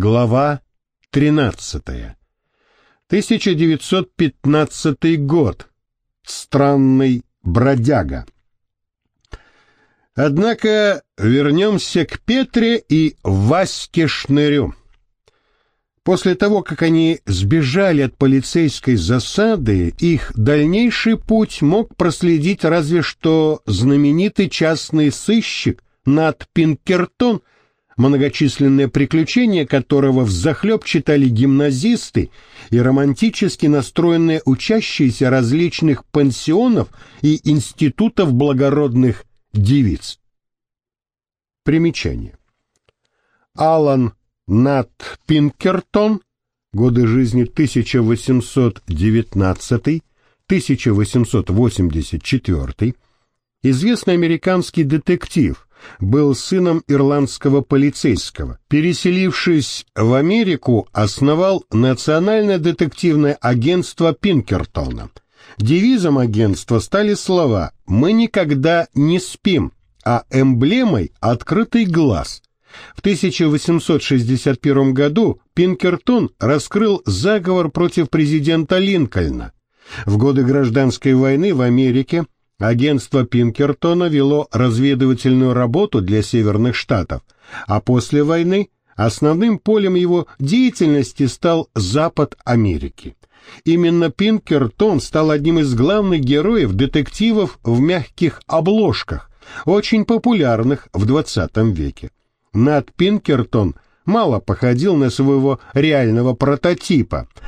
Глава 13. 1915 год. Странный бродяга. Однако вернемся к Петре и Ваське Шнырю. После того, как они сбежали от полицейской засады, их дальнейший путь мог проследить разве что знаменитый частный сыщик Нат Пинкертон – многочисленные приключения которого взахлеб читали гимназисты и романтически настроенные учащиеся различных пансионов и институтов благородных девиц. Примечание. Алан Нат Пинкертон, годы жизни 1819-1884, известный американский детектив, был сыном ирландского полицейского. Переселившись в Америку, основал Национальное детективное агентство Пинкертона. Девизом агентства стали слова «Мы никогда не спим», а эмблемой «Открытый глаз». В 1861 году Пинкертон раскрыл заговор против президента Линкольна. В годы гражданской войны в Америке Агентство Пинкертона вело разведывательную работу для Северных Штатов, а после войны основным полем его деятельности стал Запад Америки. Именно Пинкертон стал одним из главных героев детективов в мягких обложках, очень популярных в 20 веке. Над Пинкертон мало походил на своего реального прототипа –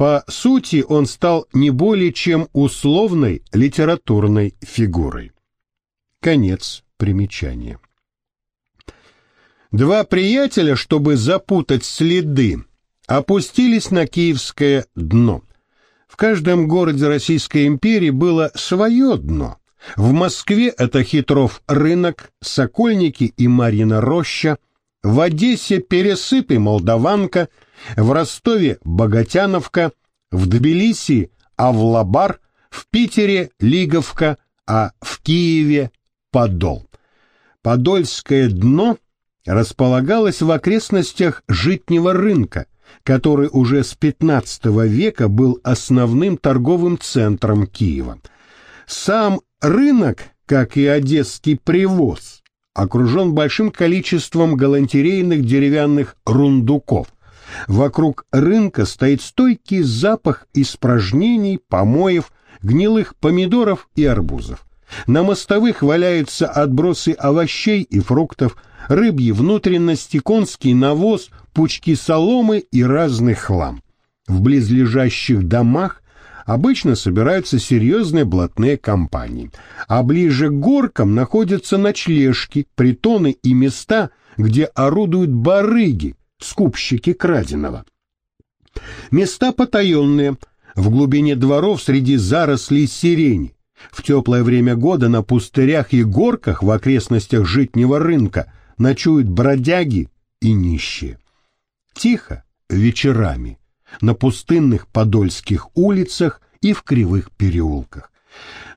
по сути, он стал не более чем условной литературной фигурой. Конец примечания. Два приятеля, чтобы запутать следы, опустились на киевское дно. В каждом городе Российской империи было свое дно. В Москве это Хитров рынок, Сокольники и Марьина роща, в Одессе Пересып и Молдаванка – в Ростове – Богатяновка, в Тбилиси – Авлабар, в Питере – Лиговка, а в Киеве – Подол. Подольское дно располагалось в окрестностях Житнего рынка, который уже с XV века был основным торговым центром Киева. Сам рынок, как и одесский привоз, окружен большим количеством галантерейных деревянных рундуков – Вокруг рынка стоит стойкий запах испражнений, помоев, гнилых помидоров и арбузов. На мостовых валяются отбросы овощей и фруктов, рыбьи внутренности, конский навоз, пучки соломы и разный хлам. В близлежащих домах обычно собираются серьезные блатные компании, а ближе к горкам находятся ночлежки, притоны и места, где орудуют барыги, скупщики краденого. Места потаенные, в глубине дворов среди зарослей сирени, в теплое время года на пустырях и горках в окрестностях житнего рынка ночуют бродяги и нищие. Тихо вечерами на пустынных подольских улицах и в кривых переулках.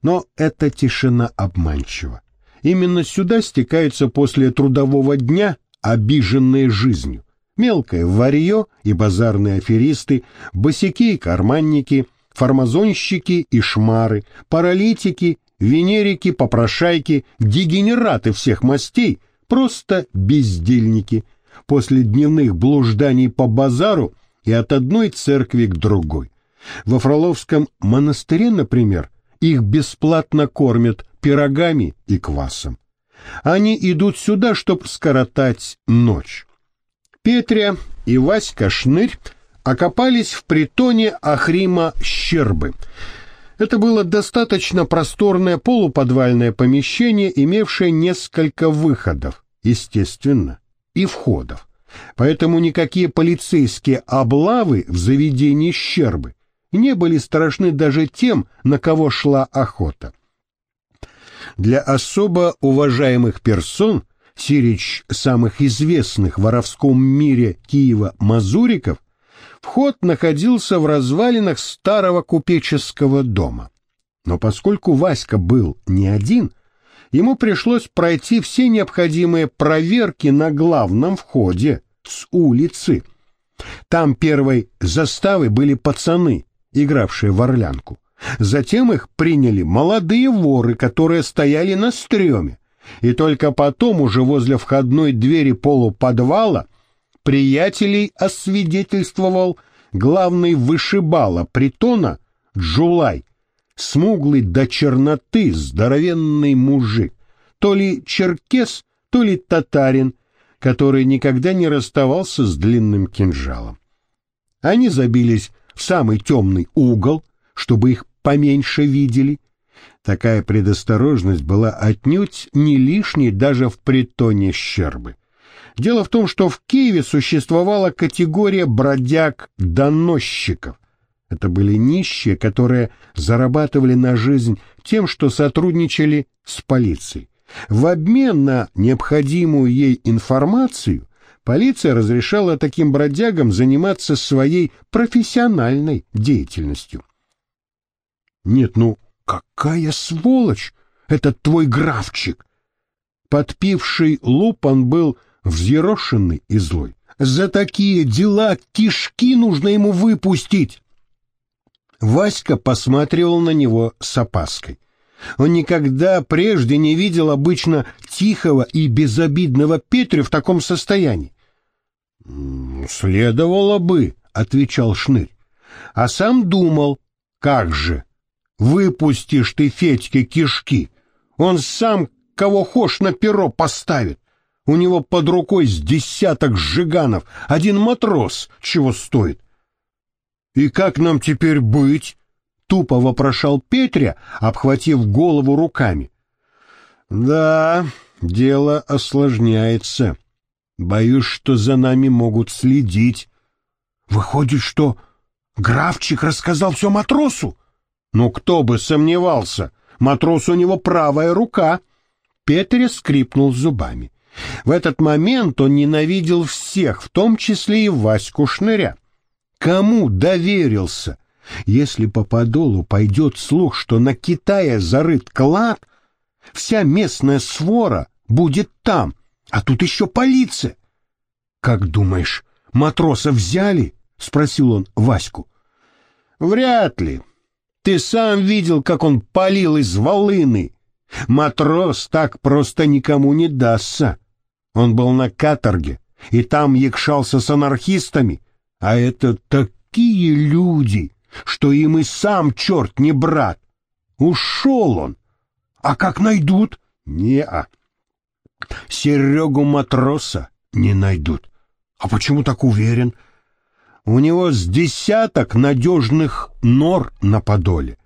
Но эта тишина обманчива. Именно сюда стекаются после трудового дня обиженные жизнью, мелкое варье и базарные аферисты, босяки и карманники, фармазонщики и шмары, паралитики, венерики, попрошайки, дегенераты всех мастей, просто бездельники, после дневных блужданий по базару и от одной церкви к другой. Во Фроловском монастыре, например, их бесплатно кормят пирогами и квасом. Они идут сюда, чтобы скоротать ночь. Петря и Васька Шнырь окопались в притоне Ахрима Щербы. Это было достаточно просторное полуподвальное помещение, имевшее несколько выходов, естественно, и входов. Поэтому никакие полицейские облавы в заведении Щербы не были страшны даже тем, на кого шла охота. Для особо уважаемых персон Сирич самых известных в воровском мире Киева мазуриков, вход находился в развалинах старого купеческого дома. Но поскольку Васька был не один, ему пришлось пройти все необходимые проверки на главном входе с улицы, Там первой заставой были пацаны, игравшие в орлянку. Затем их приняли молодые воры, которые стояли на стреме. И только потом, уже возле входной двери полуподвала, приятелей освидетельствовал главный вышибала притона Джулай, смуглый до черноты здоровенный мужик, то ли черкес, то ли татарин, который никогда не расставался с длинным кинжалом. Они забились в самый темный угол, чтобы их поменьше видели. Такая предосторожность была отнюдь не лишней даже в притоне щербы. Дело в том, что в Киеве существовала категория бродяг-доносчиков. Это были нищие, которые зарабатывали на жизнь тем, что сотрудничали с полицией. В обмен на необходимую ей информацию полиция разрешала таким бродягам заниматься своей профессиональной деятельностью. Нет, ну какая сволочь этот твой графчик! Подпивший лупан был взъерошенный и злой. За такие дела кишки нужно ему выпустить. Васька посмотрел на него с опаской. Он никогда прежде не видел обычно тихого и безобидного Петрю в таком состоянии. «Следовало бы», — отвечал Шнырь. А сам думал, как же, выпустишь ты Федьке кишки, он сам кого хошь на перо поставит. У него под рукой с десяток жиганов, один матрос чего стоит. «И как нам теперь быть?» — тупо вопрошал Петря, обхватив голову руками. «Да, дело осложняется. Боюсь, что за нами могут следить. Выходит, что графчик рассказал все матросу? Ну, кто бы сомневался, матрос у него правая рука». Петря скрипнул зубами. В этот момент он ненавидел всех, в том числе и Ваську Шныря. Кому доверился? Если по подолу пойдет слух, что на Китае зарыт клад, вся местная свора будет там, а тут еще полиция. — Как думаешь, матроса взяли? — спросил он Ваську. — Вряд ли. Ты сам видел, как он палил из волыны. Матрос так просто никому не дастся. Он был на каторге, и там якшался с анархистами, а это такие люди, что им и сам черт не брат. Ушел он. А как найдут? Не-а. Серегу матроса не найдут. А почему так уверен? У него с десяток надежных нор на подоле.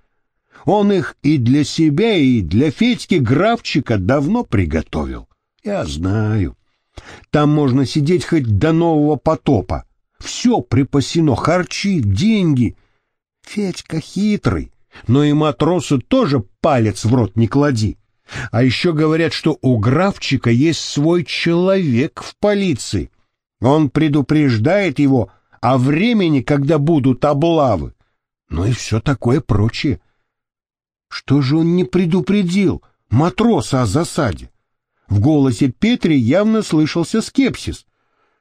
Он их и для себя, и для Федьки Графчика давно приготовил. Я знаю. Там можно сидеть хоть до нового потопа. Все припасено, харчи, деньги. Федька хитрый, но и матросу тоже палец в рот не клади. А еще говорят, что у графчика есть свой человек в полиции. Он предупреждает его о времени, когда будут облавы. Ну и все такое прочее. Что же он не предупредил матроса о засаде? В голосе Петри явно слышался скепсис.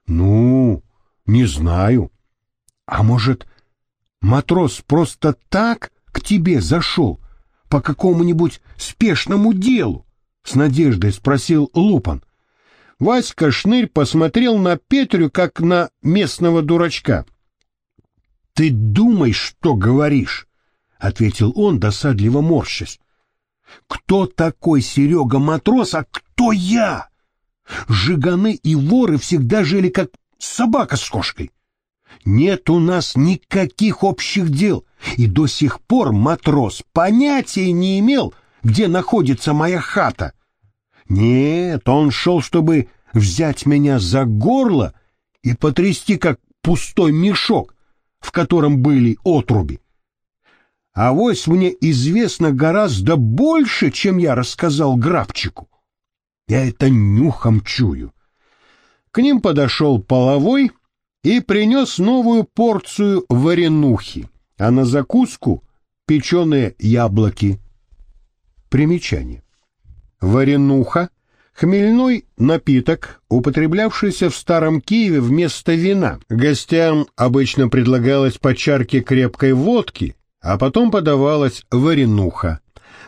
«Ну, не знаю. А может, матрос просто так к тебе зашел по какому-нибудь спешному делу?» С надеждой спросил Лупан. Васька Шнырь посмотрел на Петрю, как на местного дурачка. «Ты думай, что говоришь!» — ответил он, досадливо морщась. «Кто такой Серега Матрос, а кто я?» Жиганы и воры всегда жили как собака с кошкой. Нет у нас никаких общих дел, и до сих пор матрос понятия не имел, где находится моя хата. Нет, он шел, чтобы взять меня за горло и потрясти, как пустой мешок, в котором были отруби. А вось мне известно гораздо больше, чем я рассказал Графчику. Я это нюхом чую. К ним подошел половой и принес новую порцию варенухи, а на закуску печеные яблоки. Примечание. Варенуха Хмельной напиток, употреблявшийся в Старом Киеве вместо вина. Гостям обычно предлагалось по чарке крепкой водки, а потом подавалась варенуха.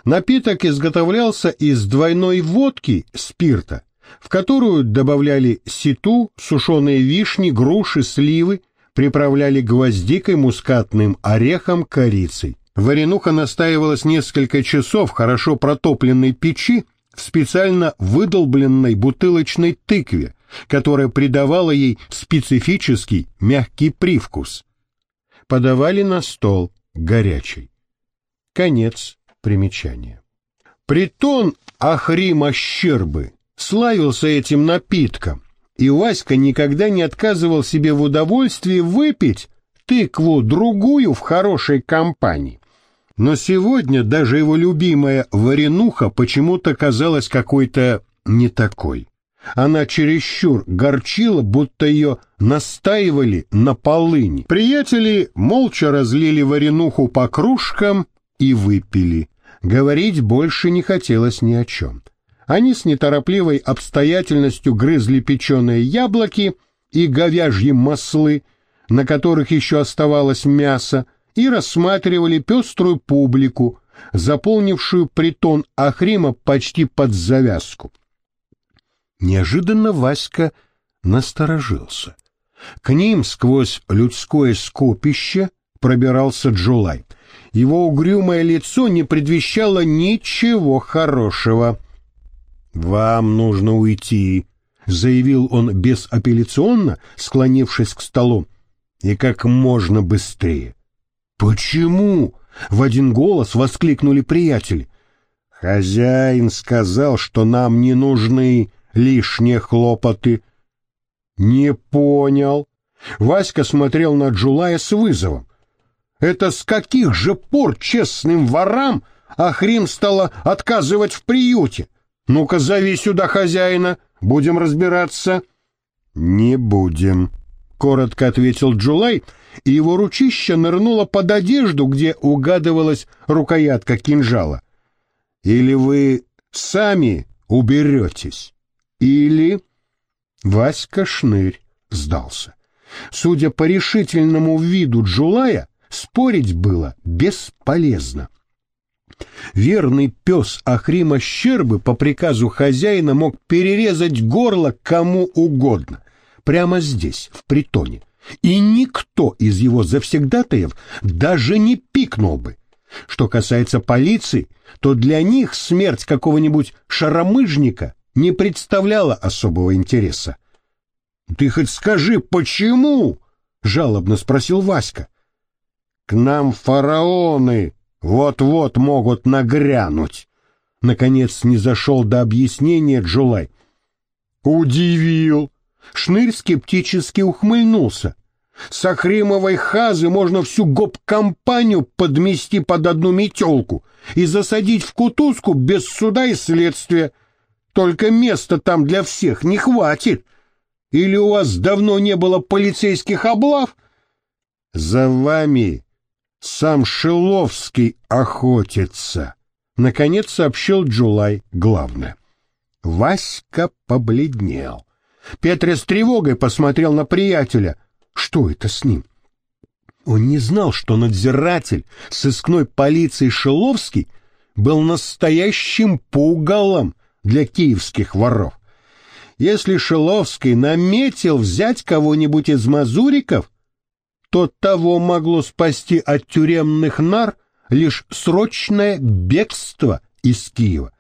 Напиток изготовлялся из двойной водки спирта, в которую добавляли ситу, сушеные вишни, груши, сливы, приправляли гвоздикой, мускатным орехом, корицей. Варенуха настаивалась несколько часов в хорошо протопленной печи в специально выдолбленной бутылочной тыкве, которая придавала ей специфический мягкий привкус. Подавали на стол горячий. Конец примечания. Притон Ахрима Щербы славился этим напитком, и Васька никогда не отказывал себе в удовольствии выпить тыкву другую в хорошей компании. Но сегодня даже его любимая варенуха почему-то казалась какой-то не такой. Она чересчур горчила, будто ее настаивали на полыни. Приятели молча разлили варенуху по кружкам и выпили. Говорить больше не хотелось ни о чем. Они с неторопливой обстоятельностью грызли печеные яблоки и говяжьи маслы, на которых еще оставалось мясо, и рассматривали пеструю публику, заполнившую притон Ахрима почти под завязку. Неожиданно Васька насторожился. К ним сквозь людское скопище пробирался Джулай. Его угрюмое лицо не предвещало ничего хорошего. «Вам нужно уйти», — заявил он безапелляционно, склонившись к столу, — «и как можно быстрее». «Почему?» — в один голос воскликнули приятели. «Хозяин сказал, что нам не нужны лишние хлопоты». «Не понял». Васька смотрел на Джулая с вызовом. «Это с каких же пор честным ворам Ахрим стала отказывать в приюте? Ну-ка, зови сюда хозяина, будем разбираться». «Не будем», — коротко ответил Джулай, и его ручище нырнуло под одежду, где угадывалась рукоятка кинжала. «Или вы сами уберетесь?» Или... Васька Шнырь сдался. Судя по решительному виду Джулая, спорить было бесполезно. Верный пес Ахрима Щербы по приказу хозяина мог перерезать горло кому угодно, прямо здесь, в притоне, и никто из его завсегдатаев даже не пикнул бы. Что касается полиции, то для них смерть какого-нибудь шаромыжника не представляла особого интереса. «Ты хоть скажи, почему?» — жалобно спросил Васька. «К нам фараоны вот-вот могут нагрянуть». Наконец не зашел до объяснения Джулай. «Удивил!» Шнырь скептически ухмыльнулся. С Ахримовой хазы можно всю гоп-компанию подмести под одну метелку и засадить в кутузку без суда и следствия. Только места там для всех не хватит. Или у вас давно не было полицейских облав? За вами сам Шиловский охотится, наконец сообщил Джулай главное. Васька побледнел. Петр с тревогой посмотрел на приятеля. Что это с ним? Он не знал, что надзиратель сыскной полиции Шиловский был настоящим пугалом, для киевских воров. Если Шиловский наметил взять кого-нибудь из мазуриков, то того могло спасти от тюремных нар лишь срочное бегство из Киева.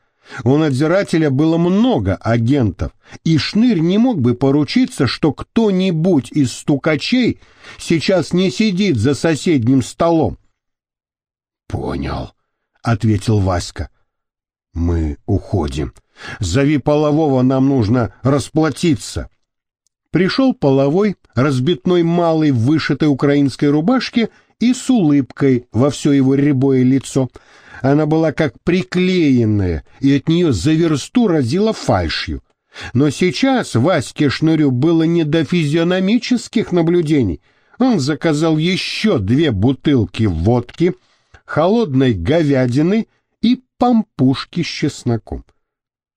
У надзирателя было много агентов, и Шнырь не мог бы поручиться, что кто-нибудь из стукачей сейчас не сидит за соседним столом. «Понял», — ответил Васька. «Мы уходим. Зови полового, нам нужно расплатиться. Пришел половой, разбитной малый в вышитой украинской рубашке и с улыбкой во все его рябое лицо. Она была как приклеенная, и от нее за версту разила фальшью. Но сейчас Ваське Шнырю было не до физиономических наблюдений. Он заказал еще две бутылки водки, холодной говядины и пампушки с чесноком.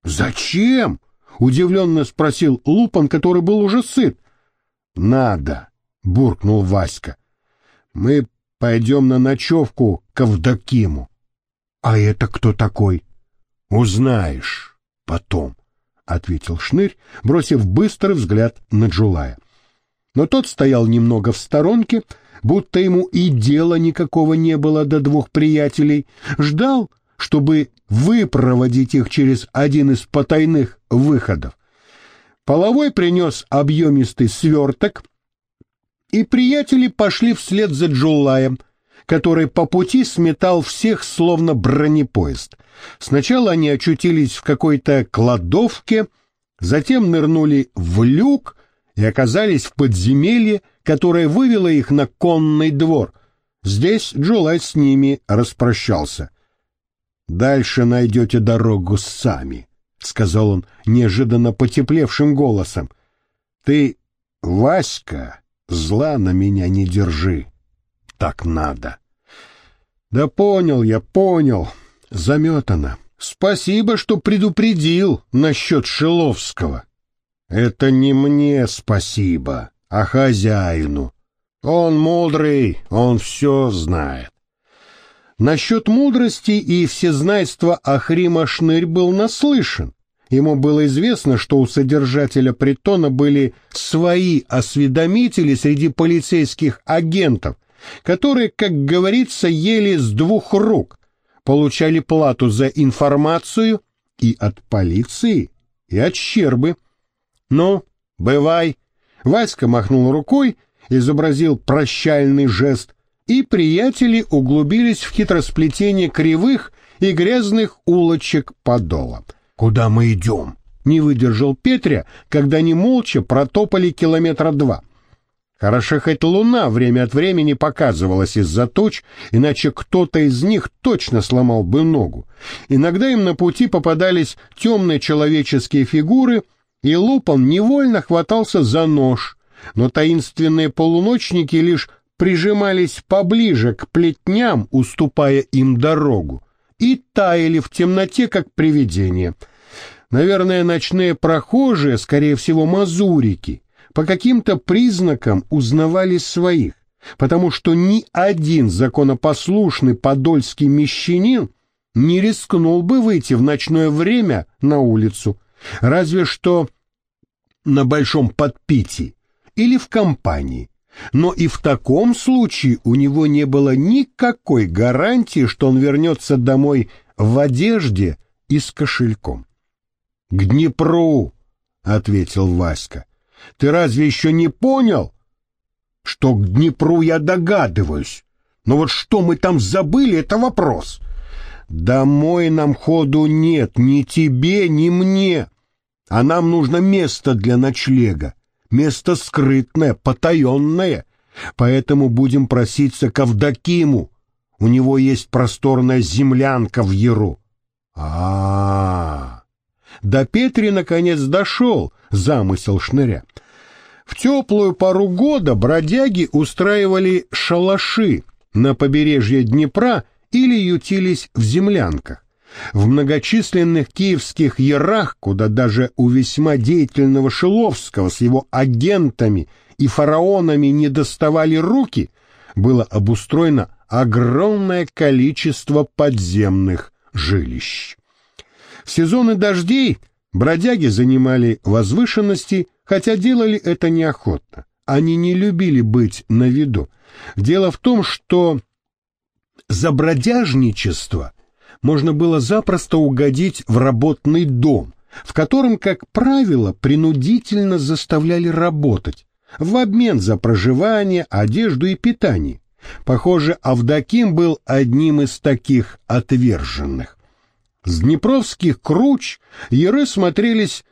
«Зачем?» — удивленно спросил Лупан, который был уже сыт. «Надо», — буркнул Васька. «Мы пойдем на ночевку к Авдокиму». «А это кто такой?» «Узнаешь потом», — ответил Шнырь, бросив быстрый взгляд на Джулая. Но тот стоял немного в сторонке, будто ему и дела никакого не было до двух приятелей, ждал, чтобы выпроводить их через один из потайных выходов. Половой принес объемистый сверток, и приятели пошли вслед за Джулаем, который по пути сметал всех словно бронепоезд. Сначала они очутились в какой-то кладовке, затем нырнули в люк и оказались в подземелье, которое вывело их на конный двор. Здесь Джулай с ними распрощался. «Дальше найдете дорогу сами», — сказал он неожиданно потеплевшим голосом. «Ты, Васька, зла на меня не держи. Так надо». «Да понял я, понял. Заметано. Спасибо, что предупредил насчет Шиловского». «Это не мне спасибо, а хозяину. Он мудрый, он все знает. Насчет мудрости и всезнайства Ахрима Шнырь был наслышан. Ему было известно, что у содержателя притона были свои осведомители среди полицейских агентов, которые, как говорится, ели с двух рук, получали плату за информацию и от полиции, и от щербы. «Ну, бывай!» Васька махнул рукой, изобразил прощальный жест, и приятели углубились в хитросплетение кривых и грязных улочек подола. «Куда мы идем?» — не выдержал Петря, когда они молча протопали километра два. Хорошо, хоть луна время от времени показывалась из-за туч, иначе кто-то из них точно сломал бы ногу. Иногда им на пути попадались темные человеческие фигуры, и Лупан невольно хватался за нож, но таинственные полуночники лишь прижимались поближе к плетням, уступая им дорогу, и таяли в темноте, как привидения. Наверное, ночные прохожие, скорее всего, мазурики, по каким-то признакам узнавали своих, потому что ни один законопослушный подольский мещанин не рискнул бы выйти в ночное время на улицу, разве что на большом подпитии или в компании, но и в таком случае у него не было никакой гарантии, что он вернется домой в одежде и с кошельком. — К Днепру, — ответил Васька. — Ты разве еще не понял? — Что к Днепру я догадываюсь. Но вот что мы там забыли, это вопрос. Домой нам ходу нет, ни тебе, ни мне. А нам нужно место для ночлега место скрытное, потаенное, поэтому будем проситься к Авдокиму. У него есть просторная землянка в Яру. А, -а, а До Петри наконец дошел замысел шныря. В теплую пару года бродяги устраивали шалаши на побережье Днепра или ютились в землянках. В многочисленных киевских ярах, куда даже у весьма деятельного Шиловского с его агентами и фараонами не доставали руки, было обустроено огромное количество подземных жилищ. В сезоны дождей бродяги занимали возвышенности, хотя делали это неохотно. Они не любили быть на виду. Дело в том, что за бродяжничество – можно было запросто угодить в работный дом, в котором, как правило, принудительно заставляли работать, в обмен за проживание, одежду и питание. Похоже, Авдоким был одним из таких отверженных. С днепровских круч яры смотрелись,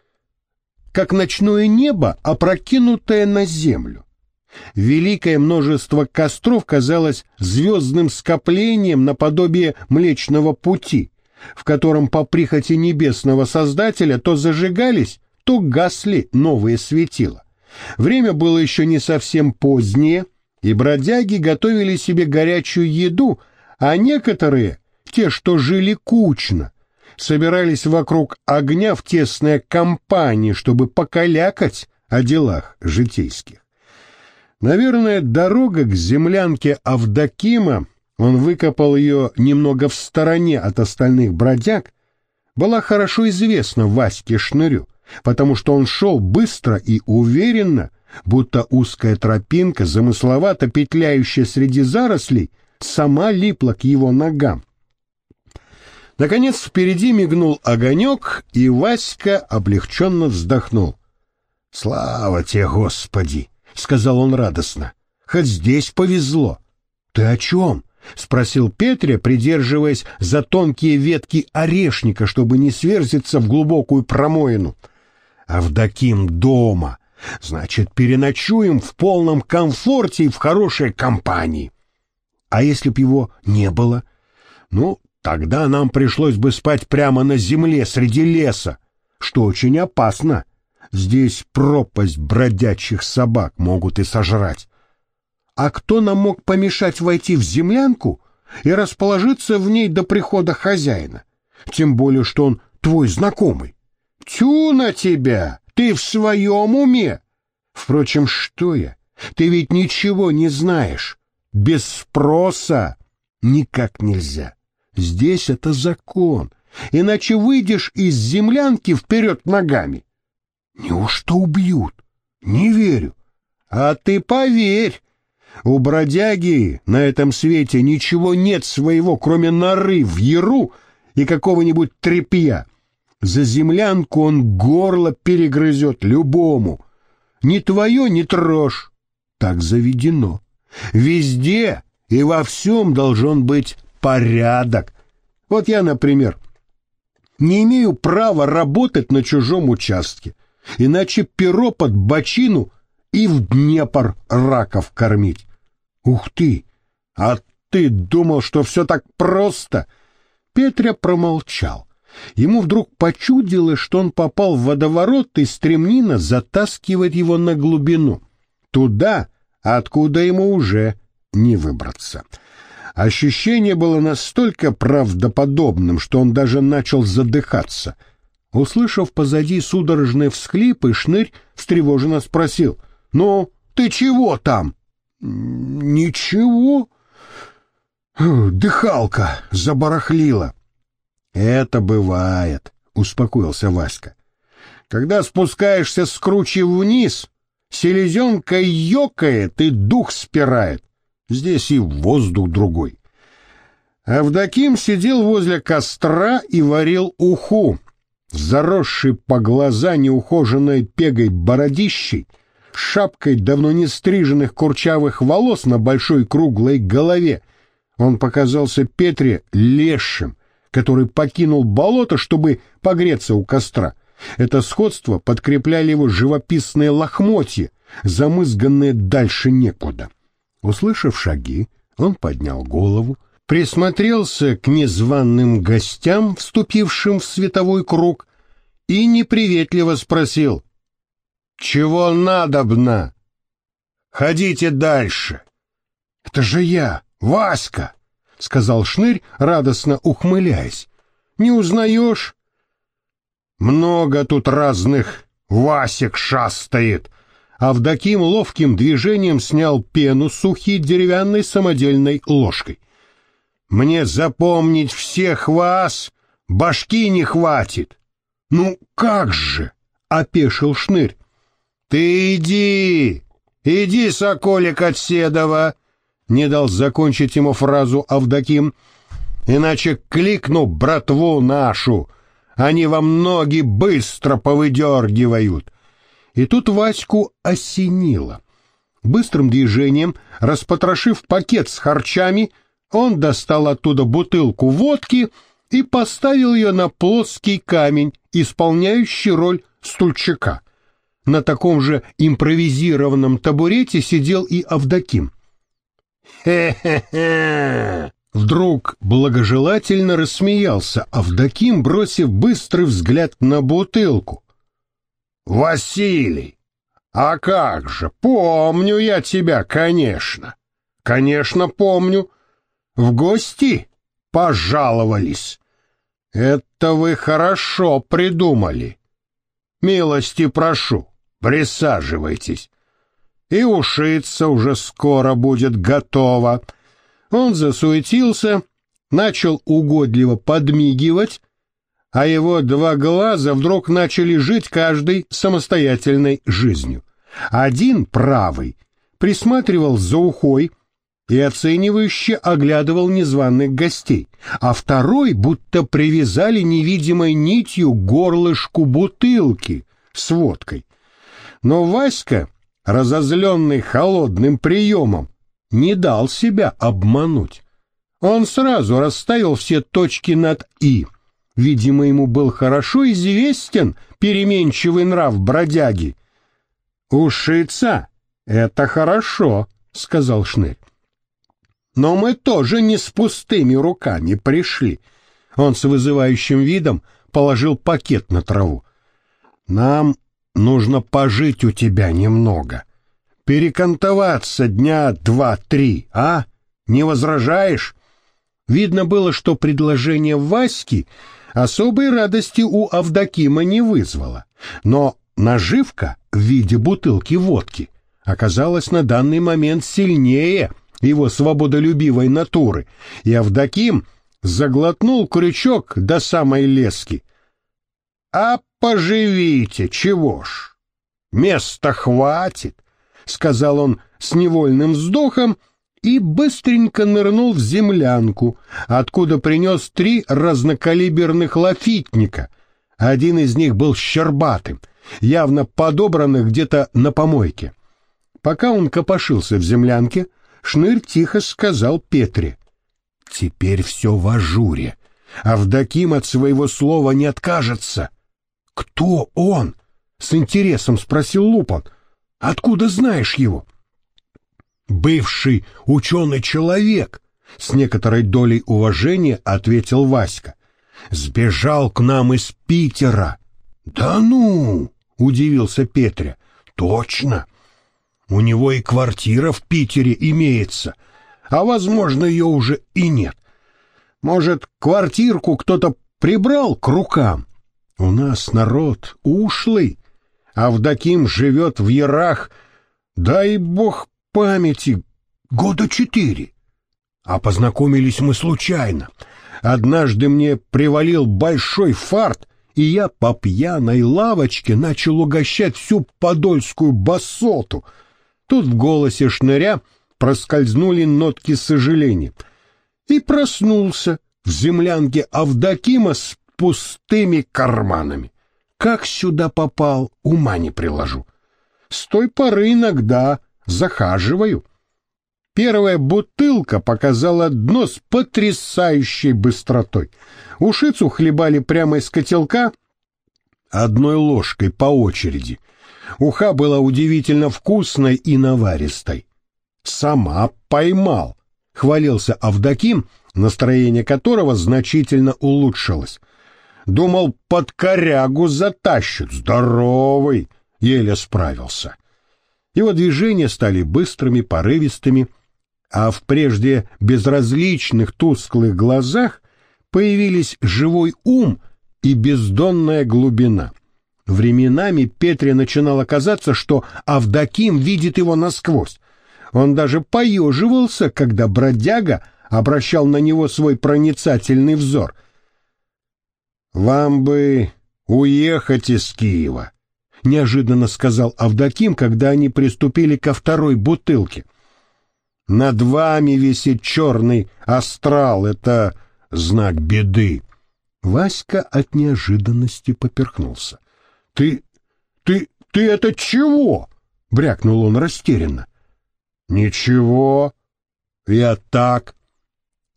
как ночное небо, опрокинутое на землю. Великое множество костров казалось звездным скоплением наподобие Млечного Пути, в котором по прихоти небесного Создателя то зажигались, то гасли новые светила. Время было еще не совсем позднее, и бродяги готовили себе горячую еду, а некоторые, те, что жили кучно, собирались вокруг огня в тесной компании, чтобы покалякать о делах житейских. Наверное, дорога к землянке Авдокима, он выкопал ее немного в стороне от остальных бродяг, была хорошо известна Ваське Шнырю, потому что он шел быстро и уверенно, будто узкая тропинка, замысловато петляющая среди зарослей, сама липла к его ногам. Наконец впереди мигнул огонек, и Васька облегченно вздохнул. — Слава тебе, Господи! — сказал он радостно. — Хоть здесь повезло. — Ты о чем? — спросил Петря, придерживаясь за тонкие ветки орешника, чтобы не сверзиться в глубокую промоину. — Авдоким дома. Значит, переночуем в полном комфорте и в хорошей компании. А если б его не было? Ну, тогда нам пришлось бы спать прямо на земле среди леса, что очень опасно. Здесь пропасть бродячих собак могут и сожрать. А кто нам мог помешать войти в землянку и расположиться в ней до прихода хозяина? Тем более, что он твой знакомый. Тю на тебя! Ты в своем уме? Впрочем, что я? Ты ведь ничего не знаешь. Без спроса никак нельзя. Здесь это закон. Иначе выйдешь из землянки вперед ногами. Неужто убьют? Не верю. А ты поверь. У бродяги на этом свете ничего нет своего, кроме норы в яру и какого-нибудь тряпья. За землянку он горло перегрызет любому. Ни твое не трожь. Так заведено. Везде и во всем должен быть порядок. Вот я, например, не имею права работать на чужом участке иначе перо под бочину и в Днепр раков кормить. Ух ты! А ты думал, что все так просто? Петря промолчал. Ему вдруг почудилось, что он попал в водоворот, и стремнина затаскивает его на глубину. Туда, откуда ему уже не выбраться. Ощущение было настолько правдоподобным, что он даже начал задыхаться — Услышав позади судорожные всхлипы, Шнырь встревоженно спросил. — Ну, ты чего там? — Ничего. Дыхалка забарахлила. — Это бывает, — успокоился Васька. — Когда спускаешься с кручи вниз, селезенка ёкает и дух спирает. Здесь и воздух другой. Авдоким сидел возле костра и варил уху, заросший по глаза неухоженной пегой бородищей, шапкой давно не стриженных курчавых волос на большой круглой голове, он показался Петре лешим, который покинул болото, чтобы погреться у костра. Это сходство подкрепляли его живописные лохмотья, замызганные дальше некуда. Услышав шаги, он поднял голову, присмотрелся к незваным гостям, вступившим в световой круг, и неприветливо спросил, «Чего надобно? Ходите дальше!» «Это же я, Васька!» — сказал Шнырь, радостно ухмыляясь. «Не узнаешь?» «Много тут разных Васек шастает!» Авдоким ловким движением снял пену сухой деревянной самодельной ложкой. Мне запомнить всех вас башки не хватит. Ну как же, опешил Шнырь. Ты иди, иди, соколик от Седова, не дал закончить ему фразу Авдоким. Иначе кликну братву нашу, они вам ноги быстро повыдергивают. И тут Ваську осенило. Быстрым движением, распотрошив пакет с харчами, он достал оттуда бутылку водки и поставил ее на плоский камень, исполняющий роль стульчика. На таком же импровизированном табурете сидел и Авдоким. «Хе-хе-хе!» Вдруг благожелательно рассмеялся Авдоким, бросив быстрый взгляд на бутылку. «Василий, а как же, помню я тебя, конечно. Конечно, помню. В гости пожаловались. Это вы хорошо придумали. Милости прошу, присаживайтесь. И ушиться уже скоро будет готово. Он засуетился, начал угодливо подмигивать, а его два глаза вдруг начали жить каждой самостоятельной жизнью. Один, правый, присматривал за ухой и оценивающе оглядывал незваных гостей, а второй будто привязали невидимой нитью горлышку бутылки с водкой. Но Васька, разозленный холодным приемом, не дал себя обмануть. Он сразу расставил все точки над «и». Видимо, ему был хорошо известен переменчивый нрав бродяги. «Ушица — это хорошо», — сказал Шнырь. «Но мы тоже не с пустыми руками пришли». Он с вызывающим видом положил пакет на траву. «Нам нужно пожить у тебя немного. Перекантоваться дня два-три, а? Не возражаешь?» Видно было, что предложение Васьки особой радости у Авдокима не вызвало, но наживка в виде бутылки водки оказалась на данный момент сильнее его свободолюбивой натуры, и Авдоким заглотнул крючок до самой лески. «А поживите, чего ж? Места хватит», — сказал он с невольным вздохом и быстренько нырнул в землянку, откуда принес три разнокалиберных лафитника. Один из них был щербатым, явно подобранных где-то на помойке. Пока он копошился в землянке, Шнырь тихо сказал Петре. «Теперь все в ажуре. Авдоким от своего слова не откажется». «Кто он?» — с интересом спросил Лупан. «Откуда знаешь его?» Бывший ученый человек, с некоторой долей уважения ответил Васька. Сбежал к нам из Питера. Да ну, удивился Петря. Точно. У него и квартира в Питере имеется, а, возможно, ее уже и нет. Может, квартирку кто-то прибрал к рукам? У нас народ ушлый, а Вдоким живет в Ярах, дай бог памяти года четыре. А познакомились мы случайно. Однажды мне привалил большой фарт, и я по пьяной лавочке начал угощать всю подольскую басоту. Тут в голосе шныря проскользнули нотки сожаления. И проснулся в землянке Авдокима с пустыми карманами. Как сюда попал, ума не приложу. С той поры иногда захаживаю. Первая бутылка показала дно с потрясающей быстротой. Ушицу хлебали прямо из котелка одной ложкой по очереди. Уха была удивительно вкусной и наваристой. «Сама поймал», — хвалился Авдоким, настроение которого значительно улучшилось. Думал, под корягу затащит, здоровый, еле справился. Его движения стали быстрыми, порывистыми, а в прежде безразличных тусклых глазах появились живой ум и бездонная глубина. Временами Петре начинало казаться, что Авдоким видит его насквозь. Он даже поеживался, когда бродяга обращал на него свой проницательный взор. «Вам бы уехать из Киева», — неожиданно сказал Авдоким, когда они приступили ко второй бутылке. «Над вами висит черный астрал, это знак беды». Васька от неожиданности поперхнулся. «Ты... ты... ты это чего?» — брякнул он растерянно. «Ничего, я так.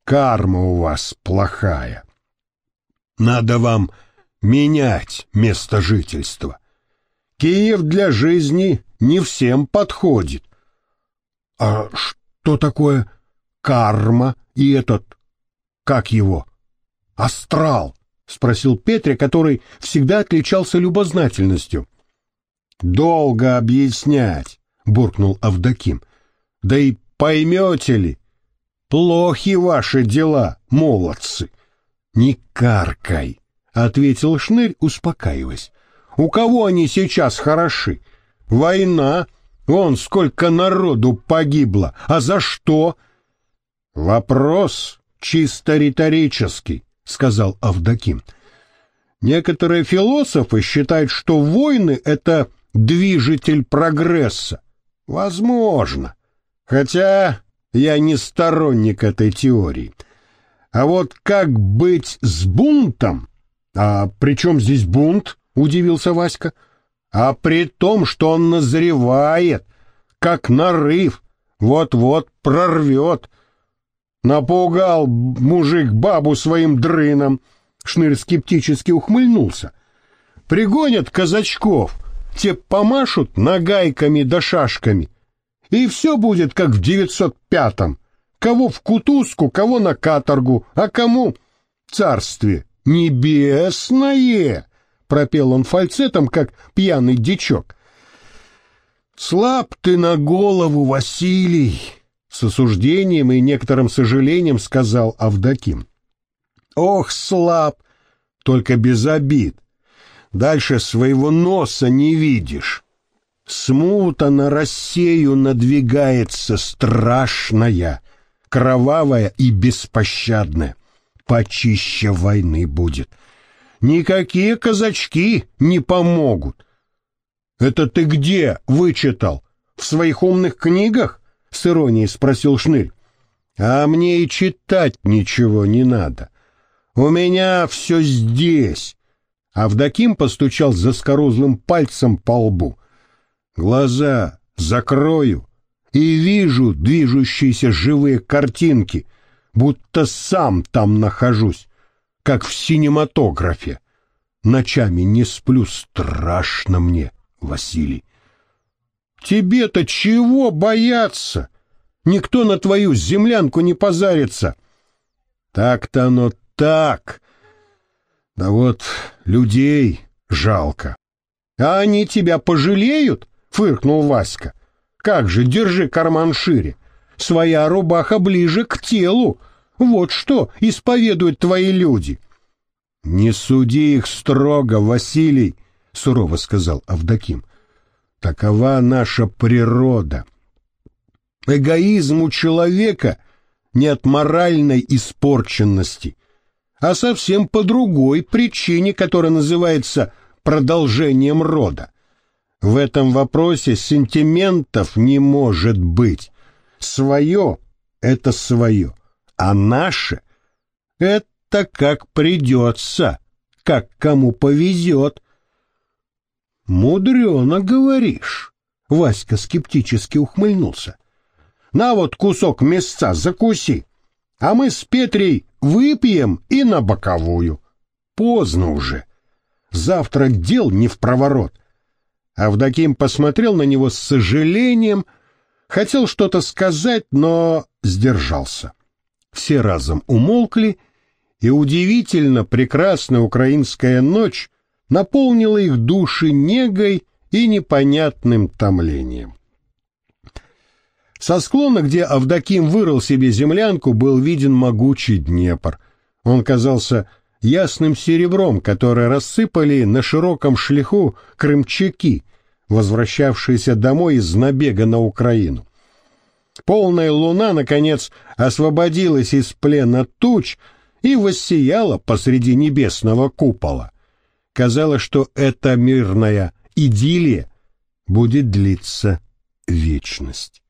Карма у вас плохая. Надо вам менять место жительства. Киев для жизни не всем подходит. А что такое карма и этот, как его, астрал? Спросил Петре, который всегда отличался любознательностью. Долго объяснять, буркнул Авдоким. Да и поймете ли, плохи ваши дела, молодцы. Не каркай, ответил Шнырь, успокаиваясь. У кого они сейчас хороши? Война. Вон сколько народу погибло. А за что? Вопрос чисто риторический, сказал Авдоким. Некоторые философы считают, что войны — это движитель прогресса. Возможно. Хотя я не сторонник этой теории. А вот как быть с бунтом? А при чем здесь бунт? Удивился Васька. А при том, что он назревает, как нарыв, вот-вот прорвет. Напугал мужик бабу своим дрыном. Шнырь скептически ухмыльнулся. Пригонят казачков, те помашут нагайками да шашками, и все будет как в девятьсот пятом. Кого в кутузку, кого на каторгу, а кому царствие небесное, пропел он фальцетом, как пьяный дичок. Слаб ты на голову, Василий, с осуждением и некоторым сожалением сказал Авдоким. Ох, слаб, только без обид. Дальше своего носа не видишь. Смута на Россию надвигается страшная, кровавая и беспощадная. Почище войны будет. Никакие казачки не помогут. Это ты где вычитал? В своих умных книгах? С иронией спросил Шнырь. А мне и читать ничего не надо. У меня все здесь. Авдоким постучал заскорузлым пальцем по лбу. Глаза закрою и вижу движущиеся живые картинки, будто сам там нахожусь, как в синематографе. Ночами не сплю, страшно мне, Василий. Тебе-то чего бояться? Никто на твою землянку не позарится. Так-то оно так. Да вот людей жалко. А они тебя пожалеют? Фыркнул Васька. Как же, держи карман шире. Своя рубаха ближе к телу. Вот что исповедуют твои люди. Не суди их строго, Василий, сурово сказал Авдоким. Такова наша природа. Эгоизм у человека не от моральной испорченности, а совсем по другой причине, которая называется продолжением рода. В этом вопросе сентиментов не может быть. Свое — это свое, а наше — это как придется, как кому повезет. Мудрено говоришь, — Васька скептически ухмыльнулся. На вот кусок мясца закуси а мы с Петрей выпьем и на боковую. Поздно уже. Завтра дел не в проворот. Авдоким посмотрел на него с сожалением, хотел что-то сказать, но сдержался. Все разом умолкли, и удивительно прекрасная украинская ночь наполнила их души негой и непонятным томлением. Со склона, где Авдоким вырыл себе землянку, был виден могучий Днепр. Он казался ясным серебром, которое рассыпали на широком шлиху крымчаки, возвращавшиеся домой из набега на Украину. Полная луна, наконец, освободилась из плена туч и воссияла посреди небесного купола. Казалось, что эта мирная идиллия будет длиться вечность.